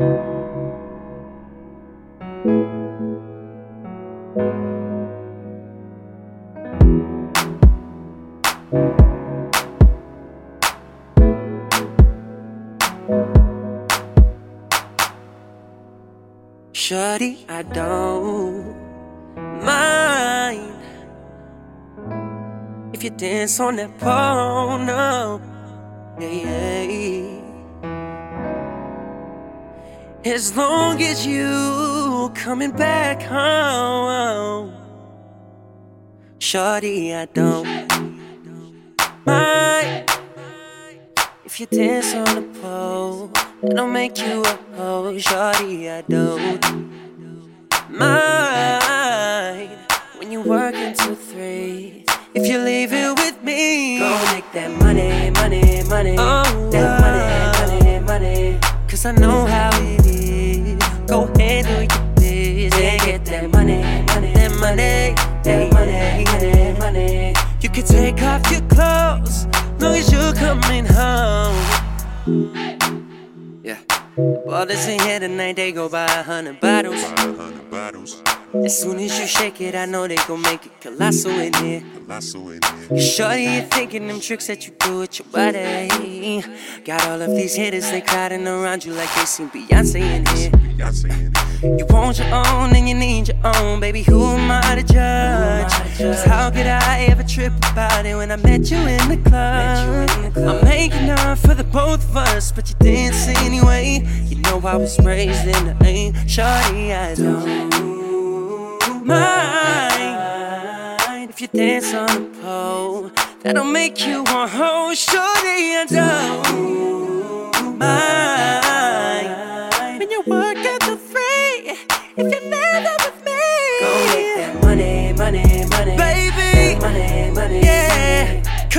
Shorty, I don't mind if you dance on that pole, no. Yeah, yeah. As long as you coming back home, Shorty, I don't mind if you dance on the pole. It'll make you a hoe, Shorty, I don't mind when you work until three. If you leave it with me, go make that money, money, money. Oh, Cause I know how it is. Go handle your business and get that money, money, that money, that money, money, money. You can take off your clothes, long as you're coming home. The ballers in here tonight, they go buy a hundred bottles. Bottles. As soon as you shake it, I know they gon' make it colossal in here. Colossal in here. Shorty, you thinking them tricks that you do with your body. Got all of these hitters, they crowding around you like they seen Beyonce in here. Beyonce in here. You want your own and you need your own, baby. Who am I to judge? Cause how could I ever trip about it when I met you in the club? I'm making up for the both of us, but you dance anyway. You know I was raised in the lane. Shorty, I don't mind if you dance on the pole. That'll make you a whole shorty. I don't mind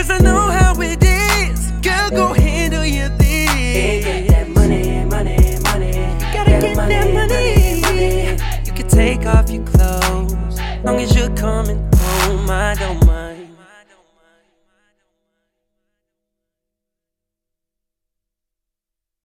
Cause I know how it is. Girl, go handle your thing. Get that money, money, money. Gotta get that money. money. You can take off your clothes, long as you're coming home. I don't mind.